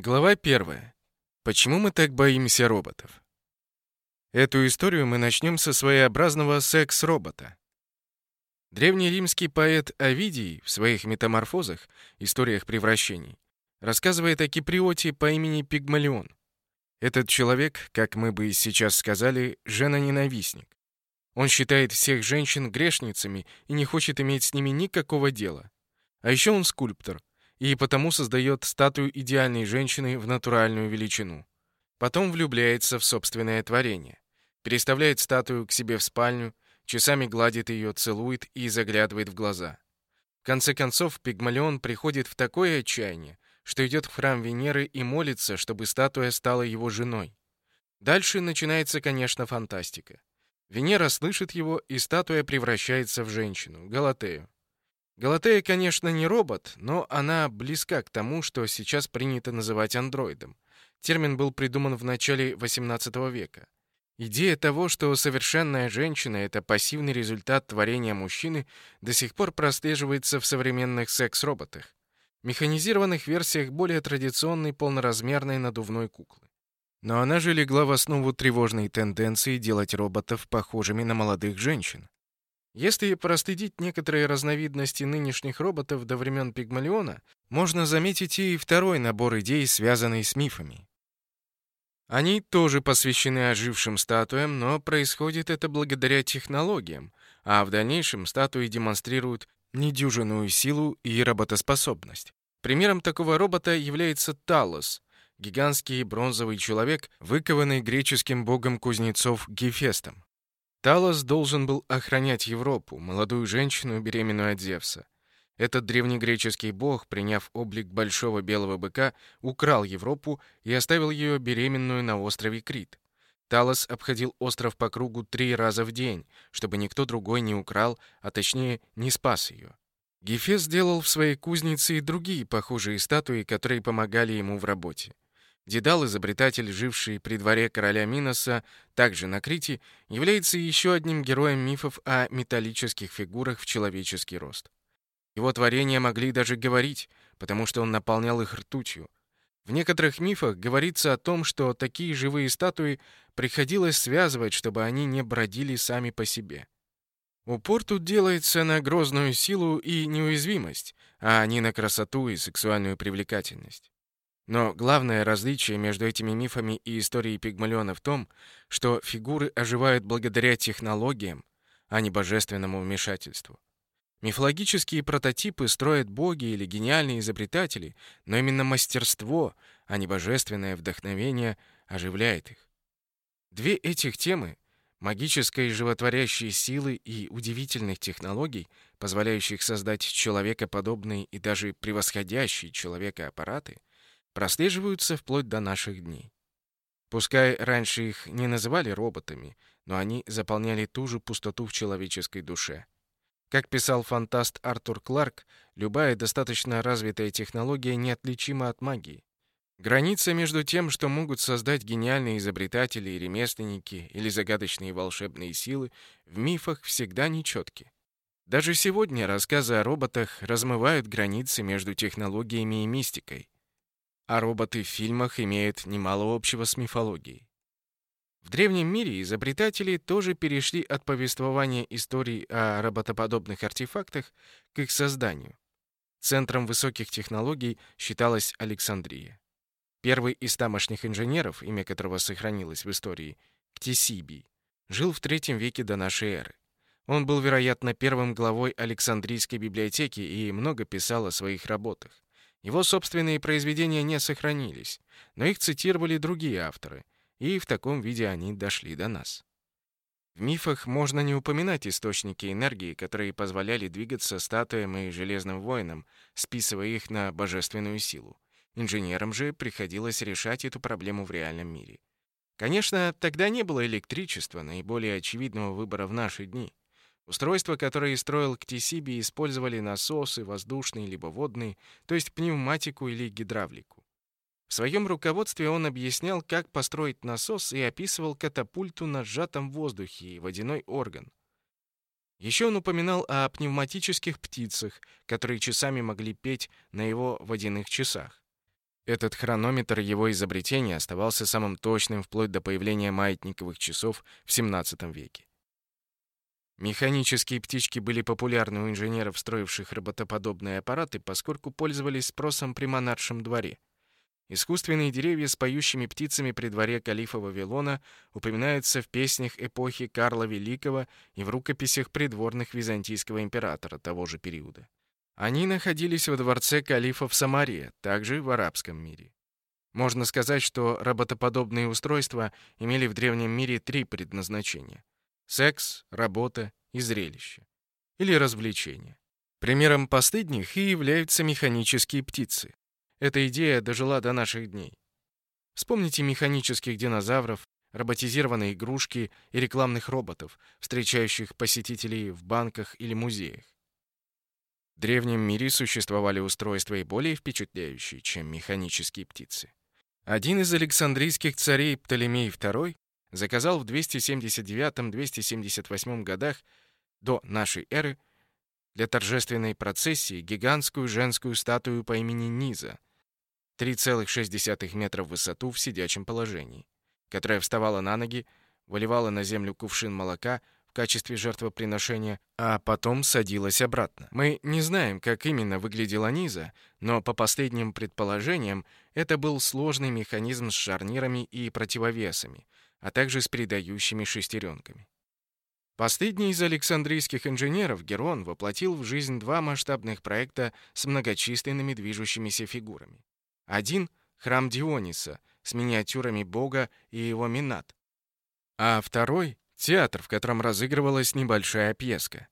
Глава первая. Почему мы так боимся роботов? Эту историю мы начнем со своеобразного секс-робота. Древний римский поэт Овидий в своих метаморфозах, историях превращений, рассказывает о киприоте по имени Пигмалион. Этот человек, как мы бы сейчас сказали, жена-ненавистник. Он считает всех женщин грешницами и не хочет иметь с ними никакого дела. А еще он скульптор, и потому создает статую идеальной женщины в натуральную величину. Потом влюбляется в собственное творение. Переставляет статую к себе в спальню, часами гладит ее, целует и заглядывает в глаза. В конце концов, Пигмалион приходит в такое отчаяние, что идет в храм Венеры и молится, чтобы статуя стала его женой. Дальше начинается, конечно, фантастика. Венера слышит его, и статуя превращается в женщину, Галатею. Галатея, конечно, не робот, но она близка к тому, что сейчас принято называть андроидом. Термин был придуман в начале XVIII века. Идея того, что совершенная женщина — это пассивный результат творения мужчины, до сих пор прослеживается в современных секс-роботах. Механизированных версиях более традиционной полноразмерной надувной куклы. Но она же легла в основу тревожной тенденции делать роботов похожими на молодых женщин. Если простыдить некоторые разновидности нынешних роботов до времен Пигмалиона, можно заметить и второй набор идей, связанный с мифами. Они тоже посвящены ожившим статуям, но происходит это благодаря технологиям, а в дальнейшем статуи демонстрируют недюжинную силу и работоспособность. Примером такого робота является Талос, гигантский бронзовый человек, выкованный греческим богом кузнецов Гефестом. Талос должен был охранять Европу, молодую женщину, беременную от Зевса. Этот древнегреческий бог, приняв облик большого белого быка, украл Европу и оставил ее беременную на острове Крит. Талос обходил остров по кругу три раза в день, чтобы никто другой не украл, а точнее не спас ее. Гефест сделал в своей кузнице и другие похожие статуи, которые помогали ему в работе. Дедал, изобретатель, живший при дворе короля Миноса, также на Крите, является еще одним героем мифов о металлических фигурах в человеческий рост. Его творения могли даже говорить, потому что он наполнял их ртутью. В некоторых мифах говорится о том, что такие живые статуи приходилось связывать, чтобы они не бродили сами по себе. Упор тут делается на грозную силу и неуязвимость, а не на красоту и сексуальную привлекательность. Но главное различие между этими мифами и историей Пигмалиона в том, что фигуры оживают благодаря технологиям, а не божественному вмешательству. Мифологические прототипы строят боги или гениальные изобретатели, но именно мастерство, а не божественное вдохновение, оживляет их. Две этих темы — магической животворящей силы и удивительных технологий, позволяющих создать человекоподобные и даже превосходящие человека аппараты — прослеживаются вплоть до наших дней. Пускай раньше их не называли роботами, но они заполняли ту же пустоту в человеческой душе. Как писал фантаст Артур Кларк, любая достаточно развитая технология неотличима от магии. Граница между тем, что могут создать гениальные изобретатели и ремесленники или загадочные волшебные силы, в мифах всегда нечетки. Даже сегодня рассказы о роботах размывают границы между технологиями и мистикой а роботы в фильмах имеют немало общего с мифологией. В древнем мире изобретатели тоже перешли от повествования историй о роботоподобных артефактах к их созданию. Центром высоких технологий считалась Александрия. Первый из тамошних инженеров, имя которого сохранилось в истории, Ктесибий, жил в третьем веке до нашей эры. Он был, вероятно, первым главой Александрийской библиотеки и много писал о своих работах. Его собственные произведения не сохранились, но их цитировали другие авторы, и в таком виде они дошли до нас. В мифах можно не упоминать источники энергии, которые позволяли двигаться статуям и железным воинам, списывая их на божественную силу. Инженерам же приходилось решать эту проблему в реальном мире. Конечно, тогда не было электричества, наиболее очевидного выбора в наши дни. Устройства, которые строил Ктисиби, использовали насосы, воздушные либо водные, то есть пневматику или гидравлику. В своем руководстве он объяснял, как построить насос и описывал катапульту на сжатом воздухе и водяной орган. Еще он упоминал о пневматических птицах, которые часами могли петь на его водяных часах. Этот хронометр его изобретения оставался самым точным вплоть до появления маятниковых часов в XVII веке. Механические птички были популярны у инженеров, строивших роботоподобные аппараты, поскольку пользовались спросом при монаршем дворе. Искусственные деревья с поющими птицами при дворе калифа Вавилона упоминаются в песнях эпохи Карла Великого и в рукописях придворных византийского императора того же периода. Они находились во дворце калифа в Самаре, также в арабском мире. Можно сказать, что роботоподобные устройства имели в древнем мире три предназначения — секс, работа и зрелище. Или развлечение. Примером постыдних и являются механические птицы. Эта идея дожила до наших дней. Вспомните механических динозавров, роботизированные игрушки и рекламных роботов, встречающих посетителей в банках или музеях. В древнем мире существовали устройства и более впечатляющие, чем механические птицы. Один из александрийских царей Птолемей II заказал в 279-278 годах до нашей эры для торжественной процессии гигантскую женскую статую по имени Низа, 3,6 метра в высоту в сидячем положении, которая вставала на ноги, выливала на землю кувшин молока в качестве жертвоприношения, а потом садилась обратно. Мы не знаем, как именно выглядела Низа, но по последним предположениям это был сложный механизм с шарнирами и противовесами, а также с передающими шестеренками. Последний из александрийских инженеров, Герон, воплотил в жизнь два масштабных проекта с многочисленными движущимися фигурами. Один — храм Диониса с миниатюрами бога и его минат. А второй — театр, в котором разыгрывалась небольшая пьеска.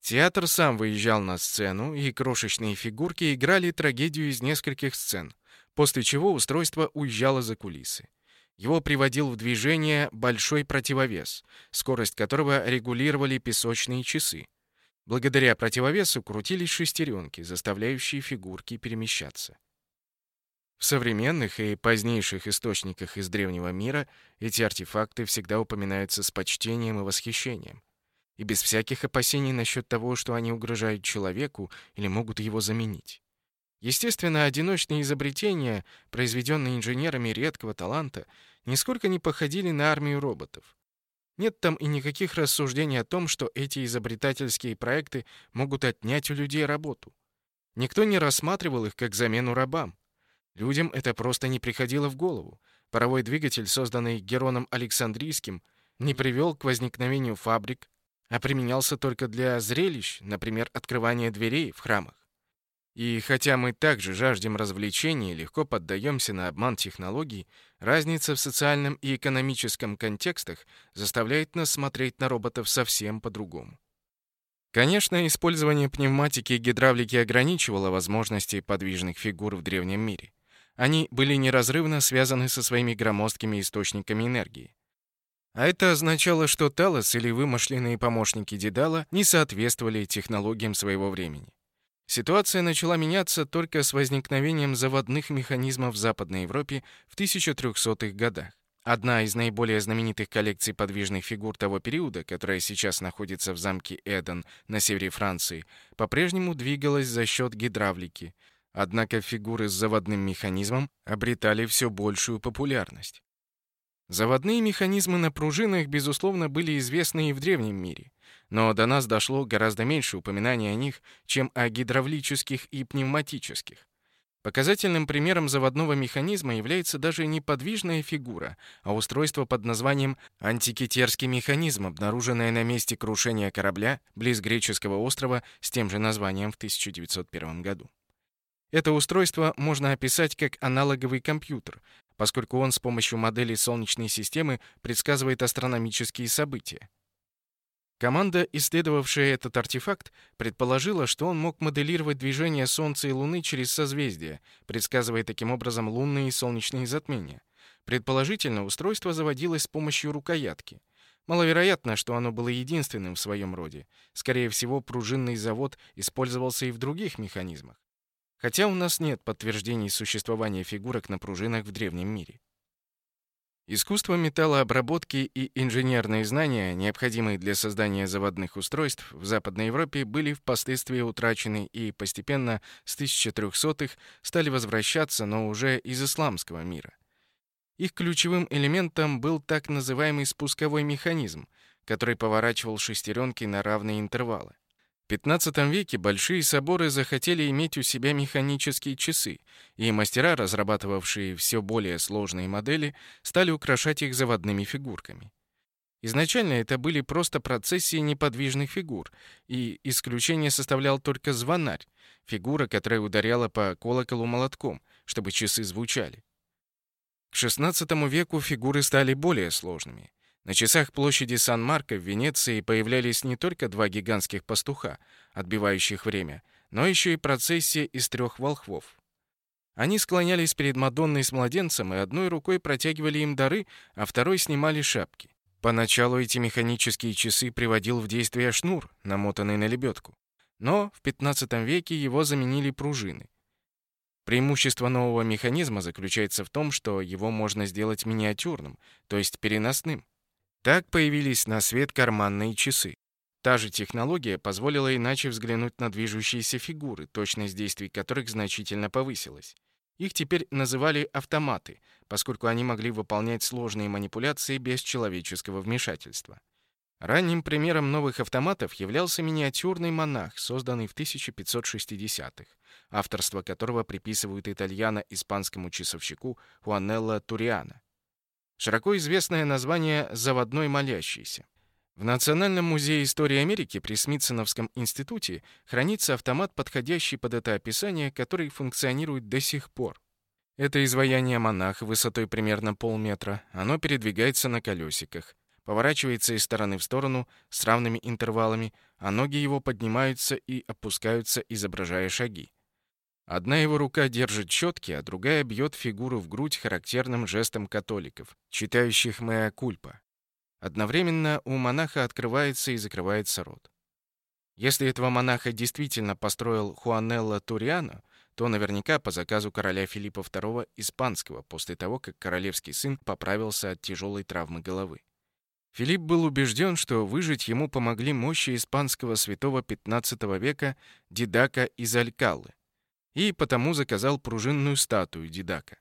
Театр сам выезжал на сцену, и крошечные фигурки играли трагедию из нескольких сцен, после чего устройство уезжало за кулисы. Его приводил в движение большой противовес, скорость которого регулировали песочные часы. Благодаря противовесу крутились шестеренки, заставляющие фигурки перемещаться. В современных и позднейших источниках из древнего мира эти артефакты всегда упоминаются с почтением и восхищением, и без всяких опасений насчет того, что они угрожают человеку или могут его заменить. Естественно, одиночные изобретения, произведенные инженерами редкого таланта, нисколько не походили на армию роботов. Нет там и никаких рассуждений о том, что эти изобретательские проекты могут отнять у людей работу. Никто не рассматривал их как замену рабам. Людям это просто не приходило в голову. Паровой двигатель, созданный Героном Александрийским, не привел к возникновению фабрик, а применялся только для зрелищ, например, открывания дверей в храмах. И хотя мы также жаждем развлечений и легко поддаемся на обман технологий, разница в социальном и экономическом контекстах заставляет нас смотреть на роботов совсем по-другому. Конечно, использование пневматики и гидравлики ограничивало возможности подвижных фигур в древнем мире. Они были неразрывно связаны со своими громоздкими источниками энергии. А это означало, что Талос или вымышленные помощники Дедала не соответствовали технологиям своего времени. Ситуация начала меняться только с возникновением заводных механизмов в Западной Европе в 1300-х годах. Одна из наиболее знаменитых коллекций подвижных фигур того периода, которая сейчас находится в замке Эден на севере Франции, по-прежнему двигалась за счет гидравлики – Однако фигуры с заводным механизмом обретали все большую популярность. Заводные механизмы на пружинах, безусловно, были известны и в древнем мире, но до нас дошло гораздо меньше упоминаний о них, чем о гидравлических и пневматических. Показательным примером заводного механизма является даже не подвижная фигура, а устройство под названием антикитерский механизм, обнаруженное на месте крушения корабля близ греческого острова с тем же названием в 1901 году. Это устройство можно описать как аналоговый компьютер, поскольку он с помощью модели Солнечной системы предсказывает астрономические события. Команда, исследовавшая этот артефакт, предположила, что он мог моделировать движение Солнца и Луны через созвездия, предсказывая таким образом лунные и солнечные затмения. Предположительно, устройство заводилось с помощью рукоятки. Маловероятно, что оно было единственным в своем роде. Скорее всего, пружинный завод использовался и в других механизмах хотя у нас нет подтверждений существования фигурок на пружинах в древнем мире. Искусство металлообработки и инженерные знания, необходимые для создания заводных устройств, в Западной Европе были впоследствии утрачены и постепенно с 1300-х стали возвращаться, но уже из исламского мира. Их ключевым элементом был так называемый спусковой механизм, который поворачивал шестеренки на равные интервалы. В XV веке большие соборы захотели иметь у себя механические часы, и мастера, разрабатывавшие все более сложные модели, стали украшать их заводными фигурками. Изначально это были просто процессии неподвижных фигур, и исключение составлял только звонарь, фигура, которая ударяла по колоколу молотком, чтобы часы звучали. К XVI веку фигуры стали более сложными. На часах площади Сан-Марко в Венеции появлялись не только два гигантских пастуха, отбивающих время, но еще и процессия из трех волхвов. Они склонялись перед Мадонной с младенцем и одной рукой протягивали им дары, а второй снимали шапки. Поначалу эти механические часы приводил в действие шнур, намотанный на лебедку. Но в XV веке его заменили пружины. Преимущество нового механизма заключается в том, что его можно сделать миниатюрным, то есть переносным. Так появились на свет карманные часы. Та же технология позволила иначе взглянуть на движущиеся фигуры, точность действий которых значительно повысилась. Их теперь называли автоматы, поскольку они могли выполнять сложные манипуляции без человеческого вмешательства. Ранним примером новых автоматов являлся миниатюрный монах, созданный в 1560-х, авторство которого приписывают итальяно-испанскому часовщику Хуанелло Туриано. Широко известное название «заводной молящийся». В Национальном музее истории Америки при Смитсоновском институте хранится автомат, подходящий под это описание, который функционирует до сих пор. Это изваяние монаха высотой примерно полметра. Оно передвигается на колесиках, поворачивается из стороны в сторону с равными интервалами, а ноги его поднимаются и опускаются, изображая шаги. Одна его рука держит щетки, а другая бьет фигуру в грудь характерным жестом католиков, читающих «Меа кульпа». Одновременно у монаха открывается и закрывается рот. Если этого монаха действительно построил Хуанелло Туриано, то наверняка по заказу короля Филиппа II Испанского после того, как королевский сын поправился от тяжелой травмы головы. Филипп был убежден, что выжить ему помогли мощи испанского святого XV века Дидака из Алькалы, и потому заказал пружинную статую Дидака.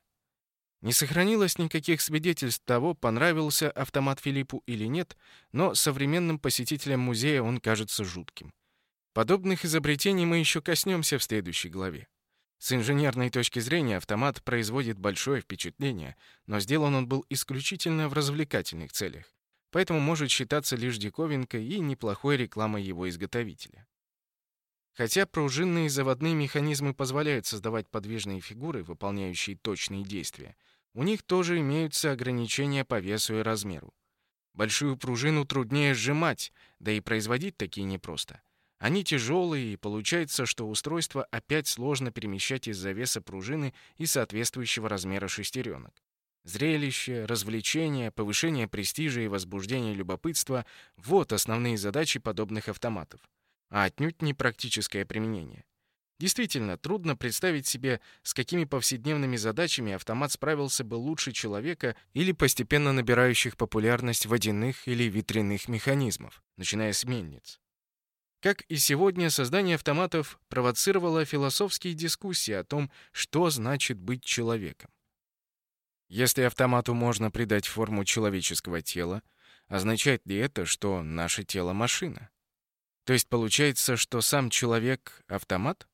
Не сохранилось никаких свидетельств того, понравился автомат Филиппу или нет, но современным посетителям музея он кажется жутким. Подобных изобретений мы еще коснемся в следующей главе. С инженерной точки зрения автомат производит большое впечатление, но сделан он был исключительно в развлекательных целях, поэтому может считаться лишь диковинкой и неплохой рекламой его изготовителя. Хотя пружинные заводные механизмы позволяют создавать подвижные фигуры, выполняющие точные действия, у них тоже имеются ограничения по весу и размеру. Большую пружину труднее сжимать, да и производить такие непросто. Они тяжелые, и получается, что устройство опять сложно перемещать из-за веса пружины и соответствующего размера шестеренок. Зрелище, развлечение, повышение престижа и возбуждение любопытства — вот основные задачи подобных автоматов а отнюдь не практическое применение. Действительно, трудно представить себе, с какими повседневными задачами автомат справился бы лучше человека или постепенно набирающих популярность водяных или ветряных механизмов, начиная с мельниц. Как и сегодня, создание автоматов провоцировало философские дискуссии о том, что значит быть человеком. Если автомату можно придать форму человеческого тела, означает ли это, что наше тело — машина? То есть получается, что сам человек — автомат?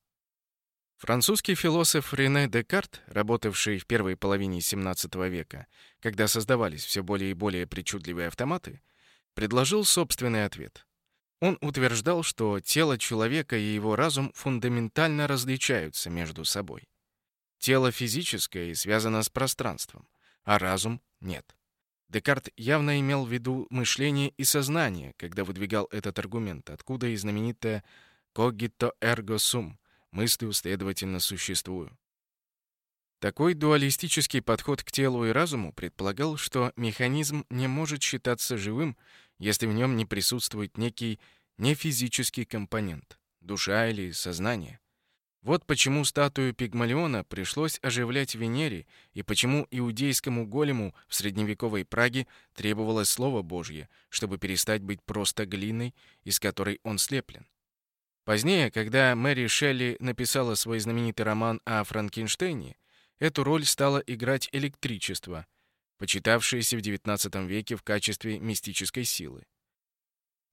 Французский философ Рене Декарт, работавший в первой половине XVII века, когда создавались все более и более причудливые автоматы, предложил собственный ответ. Он утверждал, что тело человека и его разум фундаментально различаются между собой. Тело физическое и связано с пространством, а разум — нет. Декарт явно имел в виду мышление и сознание, когда выдвигал этот аргумент, откуда и знаменитая «cogito ergo sum» — «мыслью, следовательно, существую». Такой дуалистический подход к телу и разуму предполагал, что механизм не может считаться живым, если в нем не присутствует некий нефизический компонент — душа или сознание. Вот почему статую Пигмалиона пришлось оживлять Венере, и почему иудейскому голему в средневековой Праге требовалось Слово Божье, чтобы перестать быть просто глиной, из которой он слеплен. Позднее, когда Мэри Шелли написала свой знаменитый роман о Франкенштейне, эту роль стало играть электричество, почитавшееся в XIX веке в качестве мистической силы.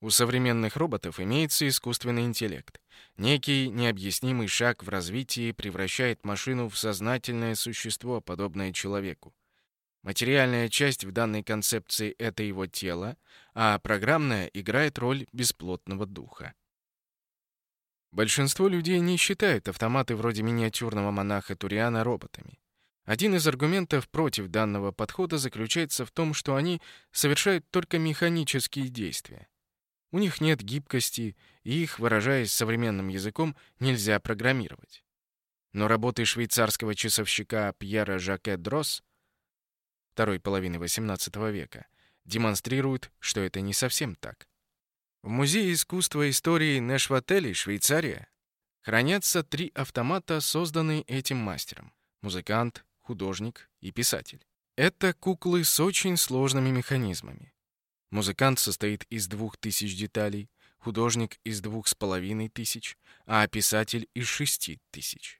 У современных роботов имеется искусственный интеллект. Некий необъяснимый шаг в развитии превращает машину в сознательное существо, подобное человеку. Материальная часть в данной концепции — это его тело, а программная играет роль бесплотного духа. Большинство людей не считают автоматы вроде миниатюрного монаха Туриана роботами. Один из аргументов против данного подхода заключается в том, что они совершают только механические действия. У них нет гибкости, и их, выражаясь современным языком, нельзя программировать. Но работы швейцарского часовщика Пьера Жаке Дрос второй половины XVIII века демонстрируют, что это не совсем так. В Музее искусства и истории Нэшвателли, Швейцария, хранятся три автомата, созданные этим мастером — музыкант, художник и писатель. Это куклы с очень сложными механизмами. Музыкант состоит из двух тысяч деталей, художник из двух с половиной тысяч, а писатель из шести тысяч.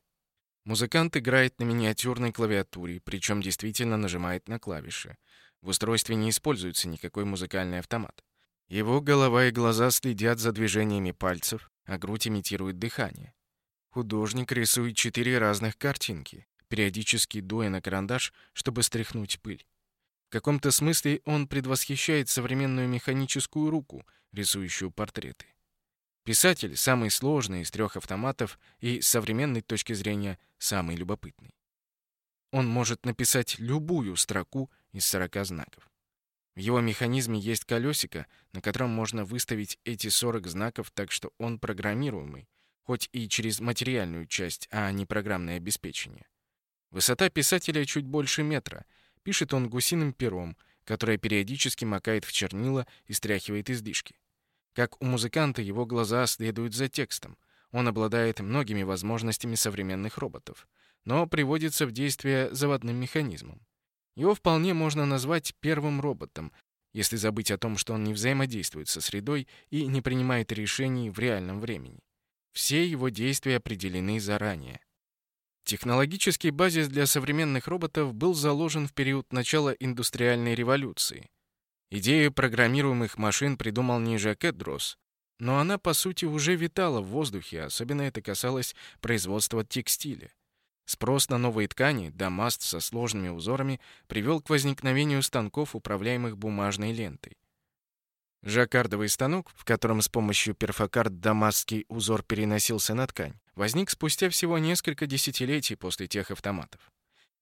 Музыкант играет на миниатюрной клавиатуре, причем действительно нажимает на клавиши. В устройстве не используется никакой музыкальный автомат. Его голова и глаза следят за движениями пальцев, а грудь имитирует дыхание. Художник рисует четыре разных картинки, периодически дуя на карандаш, чтобы стряхнуть пыль. В каком-то смысле он предвосхищает современную механическую руку, рисующую портреты. Писатель — самый сложный из трех автоматов и, с современной точки зрения, самый любопытный. Он может написать любую строку из 40 знаков. В его механизме есть колесико, на котором можно выставить эти 40 знаков так, что он программируемый, хоть и через материальную часть, а не программное обеспечение. Высота писателя чуть больше метра — Пишет он гусиным пером, которое периодически макает в чернила и стряхивает излишки. Как у музыканта, его глаза следуют за текстом. Он обладает многими возможностями современных роботов, но приводится в действие заводным механизмом. Его вполне можно назвать первым роботом, если забыть о том, что он не взаимодействует со средой и не принимает решений в реальном времени. Все его действия определены заранее. Технологический базис для современных роботов был заложен в период начала индустриальной революции. Идею программируемых машин придумал не Жак Дрос, но она, по сути, уже витала в воздухе, особенно это касалось производства текстиля. Спрос на новые ткани, дамаст со сложными узорами, привел к возникновению станков, управляемых бумажной лентой. Жаккардовый станок, в котором с помощью перфокарт дамасский узор переносился на ткань, возник спустя всего несколько десятилетий после тех автоматов.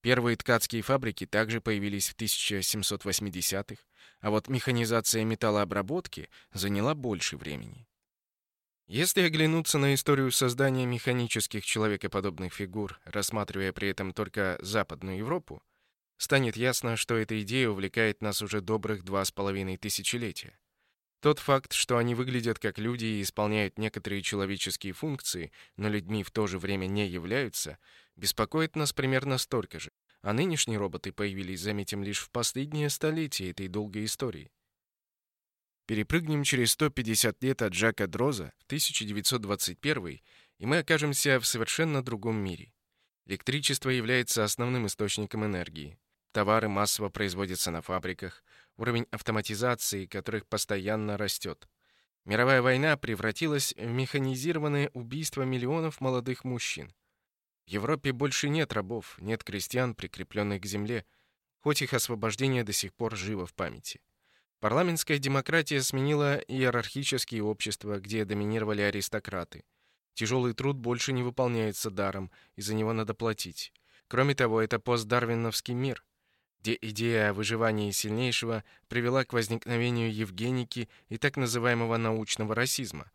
Первые ткацкие фабрики также появились в 1780-х, а вот механизация металлообработки заняла больше времени. Если оглянуться на историю создания механических человекоподобных фигур, рассматривая при этом только Западную Европу, станет ясно, что эта идея увлекает нас уже добрых два с половиной тысячелетия. Тот факт, что они выглядят как люди и исполняют некоторые человеческие функции, но людьми в то же время не являются, беспокоит нас примерно столько же. А нынешние роботы появились, заметим, лишь в последнее столетие этой долгой истории. Перепрыгнем через 150 лет от Жака Дроза в 1921 и мы окажемся в совершенно другом мире. Электричество является основным источником энергии. Товары массово производятся на фабриках, уровень автоматизации которых постоянно растет. Мировая война превратилась в механизированное убийство миллионов молодых мужчин. В Европе больше нет рабов, нет крестьян, прикрепленных к земле, хоть их освобождение до сих пор живо в памяти. Парламентская демократия сменила иерархические общества, где доминировали аристократы. Тяжелый труд больше не выполняется даром, и за него надо платить. Кроме того, это постдарвиновский мир где идея о выживании сильнейшего привела к возникновению евгеники и так называемого научного расизма,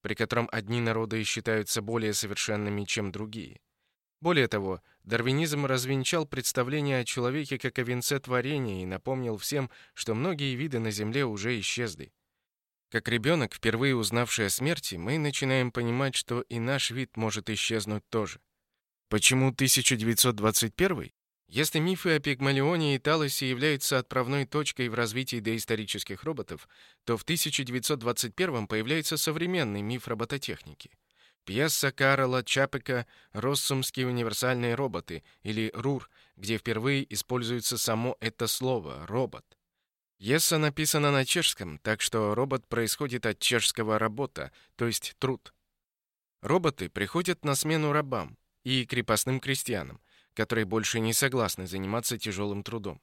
при котором одни народы считаются более совершенными, чем другие. Более того, дарвинизм развенчал представление о человеке как о венце творения и напомнил всем, что многие виды на Земле уже исчезли. Как ребенок, впервые узнавший о смерти, мы начинаем понимать, что и наш вид может исчезнуть тоже. Почему 1921? Если мифы о Пигмалионе и Талосе являются отправной точкой в развитии доисторических роботов, то в 1921 появляется современный миф робототехники. Пьеса Карла Чапека «Россумские универсальные роботы» или «РУР», где впервые используется само это слово «робот». Пьеса написана на чешском, так что робот происходит от чешского «работа», то есть «труд». Роботы приходят на смену рабам и крепостным крестьянам, которые больше не согласны заниматься тяжелым трудом.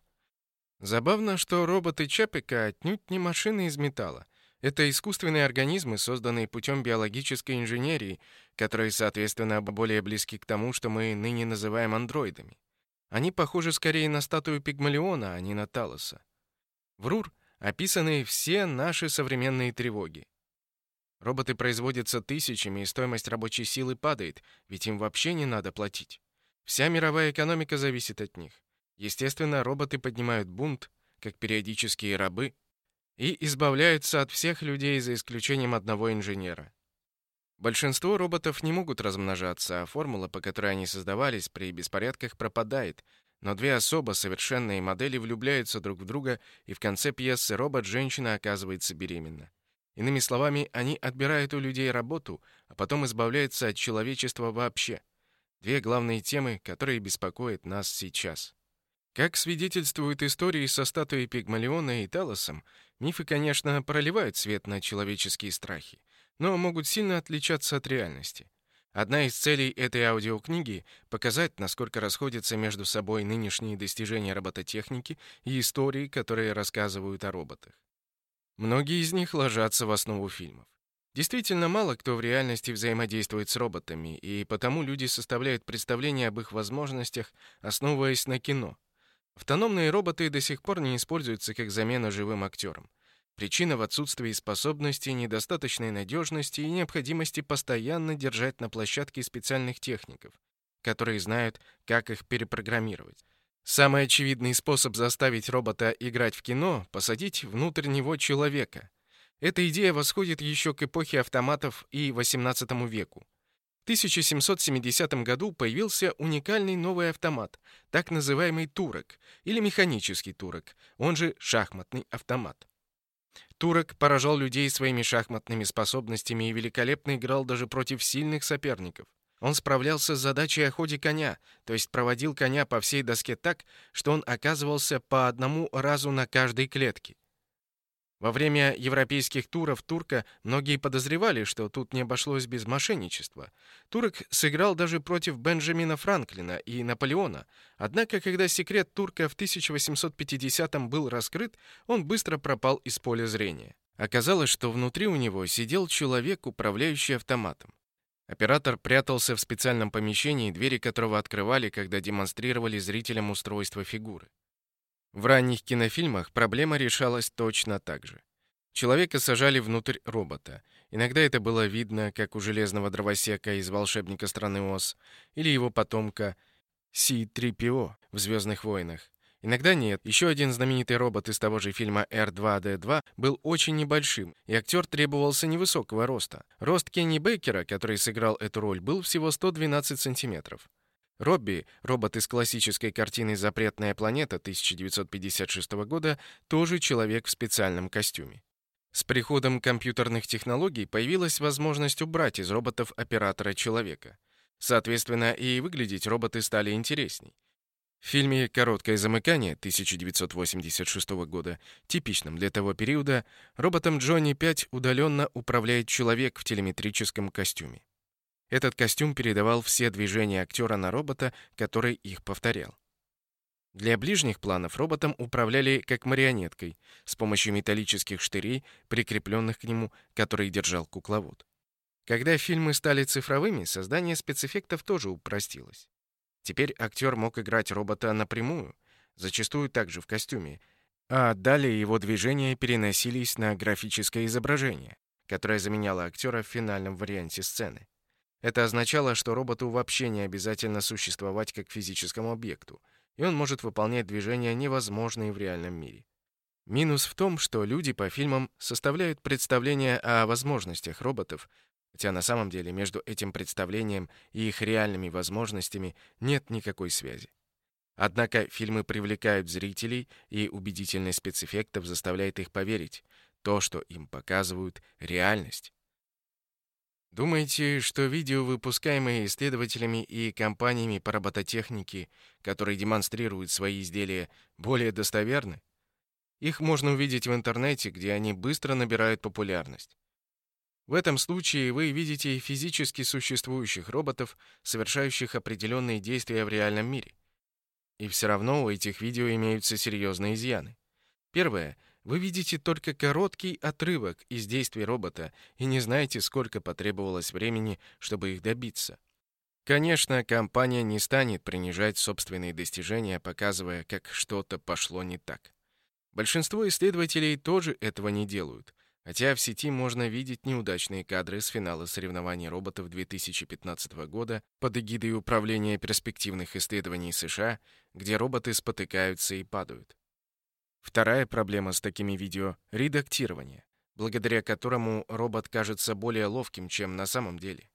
Забавно, что роботы Чапика отнюдь не машины из металла. Это искусственные организмы, созданные путем биологической инженерии, которые, соответственно, более близки к тому, что мы ныне называем андроидами. Они похожи скорее на статую Пигмалиона, а не на Талоса. В РУР описаны все наши современные тревоги. Роботы производятся тысячами, и стоимость рабочей силы падает, ведь им вообще не надо платить. Вся мировая экономика зависит от них. Естественно, роботы поднимают бунт, как периодические рабы, и избавляются от всех людей за исключением одного инженера. Большинство роботов не могут размножаться, а формула, по которой они создавались, при беспорядках пропадает, но две особо совершенные модели влюбляются друг в друга, и в конце пьесы робот-женщина оказывается беременна. Иными словами, они отбирают у людей работу, а потом избавляются от человечества вообще. Две главные темы, которые беспокоят нас сейчас. Как свидетельствуют истории со статуей Пигмалиона и Талосом, мифы, конечно, проливают свет на человеческие страхи, но могут сильно отличаться от реальности. Одна из целей этой аудиокниги — показать, насколько расходятся между собой нынешние достижения робототехники и истории, которые рассказывают о роботах. Многие из них ложатся в основу фильмов. Действительно, мало кто в реальности взаимодействует с роботами, и потому люди составляют представление об их возможностях, основываясь на кино. Автономные роботы до сих пор не используются как замена живым актерам. Причина в отсутствии способности, недостаточной надежности и необходимости постоянно держать на площадке специальных техников, которые знают, как их перепрограммировать. Самый очевидный способ заставить робота играть в кино — посадить внутрь него человека — эта идея восходит еще к эпохе автоматов и XVIII веку. В 1770 году появился уникальный новый автомат, так называемый турок или механический турок, он же шахматный автомат. Турок поражал людей своими шахматными способностями и великолепно играл даже против сильных соперников. Он справлялся с задачей о ходе коня, то есть проводил коня по всей доске так, что он оказывался по одному разу на каждой клетке. Во время европейских туров Турка многие подозревали, что тут не обошлось без мошенничества. Турок сыграл даже против Бенджамина Франклина и Наполеона. Однако, когда секрет Турка в 1850-м был раскрыт, он быстро пропал из поля зрения. Оказалось, что внутри у него сидел человек, управляющий автоматом. Оператор прятался в специальном помещении, двери которого открывали, когда демонстрировали зрителям устройство фигуры. В ранних кинофильмах проблема решалась точно так же. Человека сажали внутрь робота. Иногда это было видно, как у железного дровосека из «Волшебника страны Оз» или его потомка Си-3PO в «Звездных войнах». Иногда нет. Еще один знаменитый робот из того же фильма R2-D2 был очень небольшим, и актер требовался невысокого роста. Рост Кенни Бейкера, который сыграл эту роль, был всего 112 сантиметров. Робби, робот из классической картины «Запретная планета» 1956 года, тоже человек в специальном костюме. С приходом компьютерных технологий появилась возможность убрать из роботов оператора человека. Соответственно, и выглядеть роботы стали интересней. В фильме «Короткое замыкание» 1986 года, типичном для того периода, роботом Джонни 5 удаленно управляет человек в телеметрическом костюме. Этот костюм передавал все движения актера на робота, который их повторял. Для ближних планов роботом управляли как марионеткой, с помощью металлических штырей, прикрепленных к нему, которые держал кукловод. Когда фильмы стали цифровыми, создание спецэффектов тоже упростилось. Теперь актер мог играть робота напрямую, зачастую также в костюме, а далее его движения переносились на графическое изображение, которое заменяло актера в финальном варианте сцены. Это означало, что роботу вообще не обязательно существовать как физическому объекту, и он может выполнять движения, невозможные в реальном мире. Минус в том, что люди по фильмам составляют представление о возможностях роботов, хотя на самом деле между этим представлением и их реальными возможностями нет никакой связи. Однако фильмы привлекают зрителей, и убедительность спецэффектов заставляет их поверить. То, что им показывают, — реальность. Думаете, что видео, выпускаемые исследователями и компаниями по робототехнике, которые демонстрируют свои изделия, более достоверны? Их можно увидеть в интернете, где они быстро набирают популярность. В этом случае вы видите физически существующих роботов, совершающих определенные действия в реальном мире. И все равно у этих видео имеются серьезные изъяны. Первое — вы видите только короткий отрывок из действий робота и не знаете, сколько потребовалось времени, чтобы их добиться. Конечно, компания не станет принижать собственные достижения, показывая, как что-то пошло не так. Большинство исследователей тоже этого не делают, хотя в сети можно видеть неудачные кадры с финала соревнований роботов 2015 года под эгидой Управления перспективных исследований США, где роботы спотыкаются и падают. Вторая проблема с такими видео — редактирование, благодаря которому робот кажется более ловким, чем на самом деле.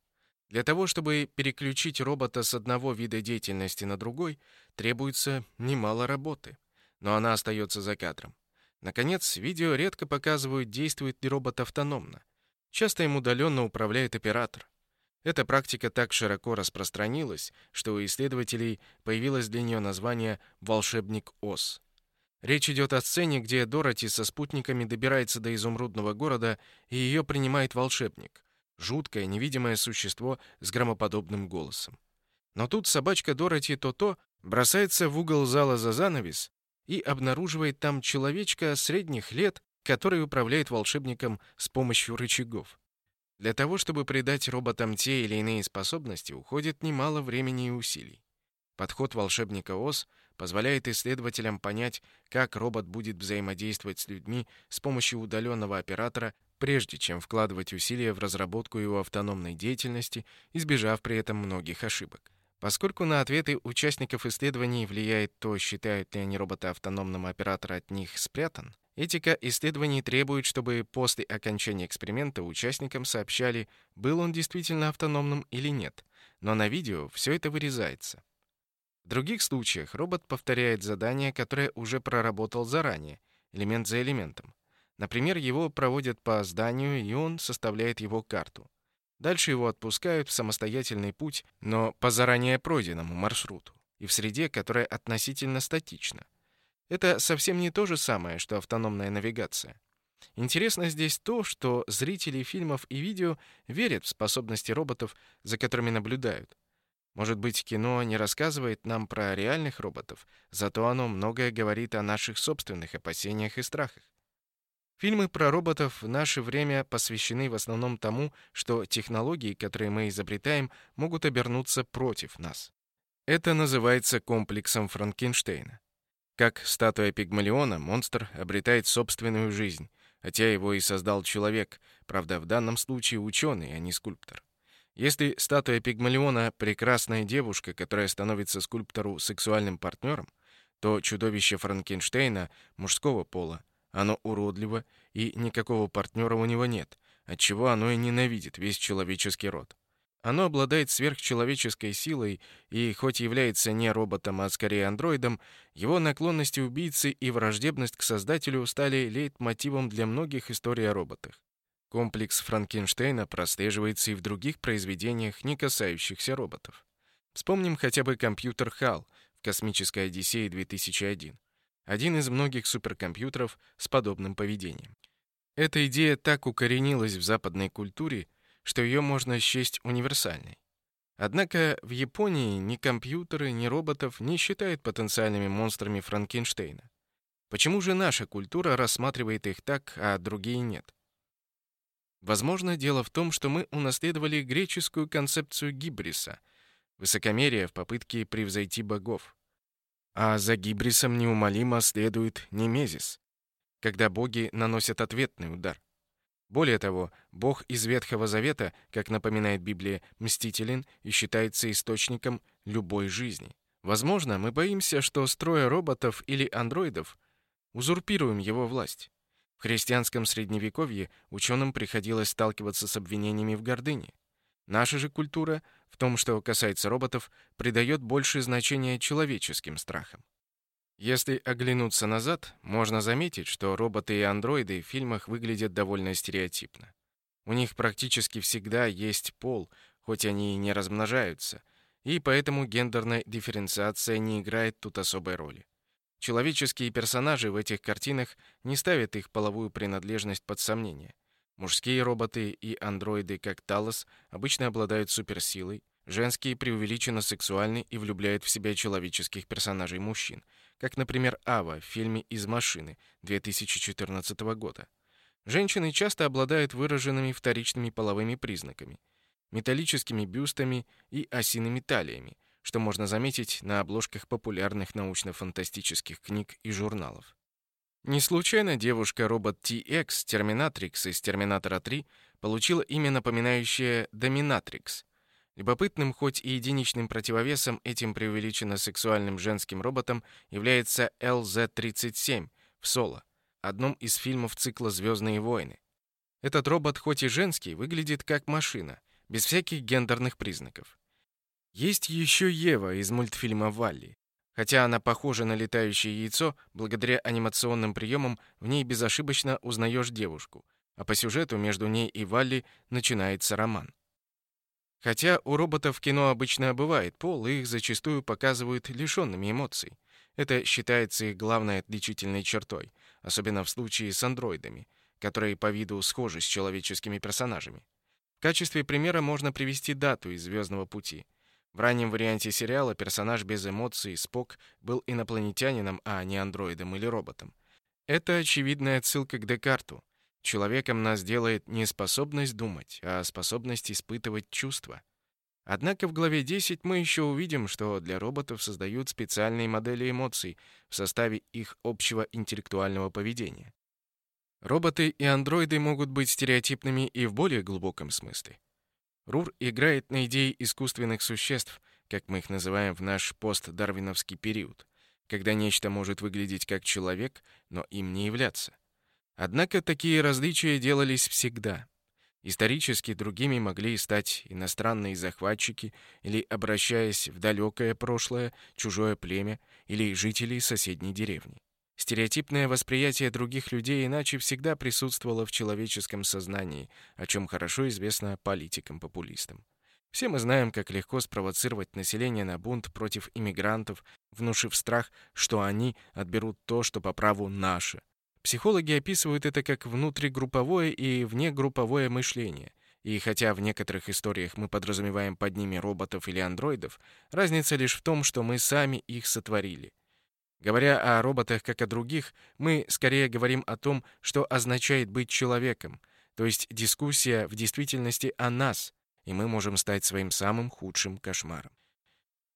Для того, чтобы переключить робота с одного вида деятельности на другой, требуется немало работы, но она остается за кадром. Наконец, видео редко показывают, действует ли робот автономно. Часто им удаленно управляет оператор. Эта практика так широко распространилась, что у исследователей появилось для нее название «волшебник ОС». Речь идет о сцене, где Дороти со спутниками добирается до изумрудного города, и ее принимает волшебник. Жуткое, невидимое существо с громоподобным голосом. Но тут собачка Дороти То-То бросается в угол зала за занавес и обнаруживает там человечка средних лет, который управляет волшебником с помощью рычагов. Для того, чтобы придать роботам те или иные способности, уходит немало времени и усилий. Подход волшебника Оз позволяет исследователям понять, как робот будет взаимодействовать с людьми с помощью удаленного оператора, прежде чем вкладывать усилия в разработку его автономной деятельности, избежав при этом многих ошибок. Поскольку на ответы участников исследований влияет то, считают ли они робота автономным оператора от них спрятан, этика исследований требует, чтобы после окончания эксперимента участникам сообщали, был он действительно автономным или нет, но на видео все это вырезается. В других случаях робот повторяет задание, которое уже проработал заранее, элемент за элементом. Например, его проводят по зданию, и он составляет его карту. Дальше его отпускают в самостоятельный путь, но по заранее пройденному маршруту, и в среде, которая относительно статична. Это совсем не то же самое, что автономная навигация. Интересно здесь то, что зрители фильмов и видео верят в способности роботов, за которыми наблюдают. Может быть, кино не рассказывает нам про реальных роботов, зато оно многое говорит о наших собственных опасениях и страхах. Фильмы про роботов в наше время посвящены в основном тому, что технологии, которые мы изобретаем, могут обернуться против нас. Это называется комплексом Франкенштейна. Как статуя Пигмалиона, монстр обретает собственную жизнь, хотя его и создал человек, правда, в данном случае ученый, а не скульптор. Если статуя Пигмалиона — прекрасная девушка, которая становится скульптору сексуальным партнером, то чудовище Франкенштейна мужского пола. Оно уродливо, и никакого партнера у него нет, отчего оно и ненавидит весь человеческий род. Оно обладает сверхчеловеческой силой, и хоть является не роботом, а скорее андроидом, его наклонности убийцы и враждебность к создателю стали лейтмотивом для многих историй о роботах. Комплекс Франкенштейна прослеживается и в других произведениях, не касающихся роботов. Вспомним хотя бы компьютер HAL в «Космической Одиссее 2001», один из многих суперкомпьютеров с подобным поведением. Эта идея так укоренилась в западной культуре, что ее можно счесть универсальной. Однако в Японии ни компьютеры, ни роботов не считают потенциальными монстрами Франкенштейна. Почему же наша культура рассматривает их так, а другие нет? Возможно, дело в том, что мы унаследовали греческую концепцию гибриса, высокомерие в попытке превзойти богов. А за гибрисом неумолимо следует немезис, когда боги наносят ответный удар. Более того, бог из Ветхого Завета, как напоминает Библия, мстителен и считается источником любой жизни. Возможно, мы боимся, что строя роботов или андроидов узурпируем его власть. В христианском средневековье ученым приходилось сталкиваться с обвинениями в гордыне. Наша же культура, в том, что касается роботов, придает большее значение человеческим страхам. Если оглянуться назад, можно заметить, что роботы и андроиды в фильмах выглядят довольно стереотипно. У них практически всегда есть пол, хоть они и не размножаются, и поэтому гендерная дифференциация не играет тут особой роли. Человеческие персонажи в этих картинах не ставят их половую принадлежность под сомнение. Мужские роботы и андроиды, как Талос, обычно обладают суперсилой, женские преувеличенно сексуальны и влюбляют в себя человеческих персонажей мужчин, как, например, Ава в фильме «Из машины» 2014 года. Женщины часто обладают выраженными вторичными половыми признаками, металлическими бюстами и осиными талиями, что можно заметить на обложках популярных научно-фантастических книг и журналов. Не случайно девушка-робот TX Терминатрикс из Терминатора 3 получила имя, напоминающее Доминатрикс. Любопытным, хоть и единичным противовесом этим преувеличенно сексуальным женским роботом является LZ-37 в «Соло», одном из фильмов цикла «Звездные войны». Этот робот, хоть и женский, выглядит как машина, без всяких гендерных признаков. Есть еще Ева из мультфильма «Валли». Хотя она похожа на летающее яйцо, благодаря анимационным приемам в ней безошибочно узнаешь девушку, а по сюжету между ней и Валли начинается роман. Хотя у роботов кино обычно бывает пол, их зачастую показывают лишенными эмоций. Это считается их главной отличительной чертой, особенно в случае с андроидами, которые по виду схожи с человеческими персонажами. В качестве примера можно привести дату из «Звездного пути». В раннем варианте сериала персонаж без эмоций Спок был инопланетянином, а не андроидом или роботом. Это очевидная отсылка к Декарту. Человеком нас делает не способность думать, а способность испытывать чувства. Однако в главе 10 мы еще увидим, что для роботов создают специальные модели эмоций в составе их общего интеллектуального поведения. Роботы и андроиды могут быть стереотипными и в более глубоком смысле. Рур играет на идее искусственных существ, как мы их называем в наш постдарвиновский период, когда нечто может выглядеть как человек, но им не являться. Однако такие различия делались всегда. Исторически другими могли стать иностранные захватчики или, обращаясь в далекое прошлое, чужое племя или жители соседней деревни. Стереотипное восприятие других людей иначе всегда присутствовало в человеческом сознании, о чем хорошо известно политикам-популистам. Все мы знаем, как легко спровоцировать население на бунт против иммигрантов, внушив страх, что они отберут то, что по праву наше. Психологи описывают это как внутригрупповое и внегрупповое мышление. И хотя в некоторых историях мы подразумеваем под ними роботов или андроидов, разница лишь в том, что мы сами их сотворили. Говоря о роботах как о других, мы скорее говорим о том, что означает быть человеком, то есть дискуссия в действительности о нас, и мы можем стать своим самым худшим кошмаром.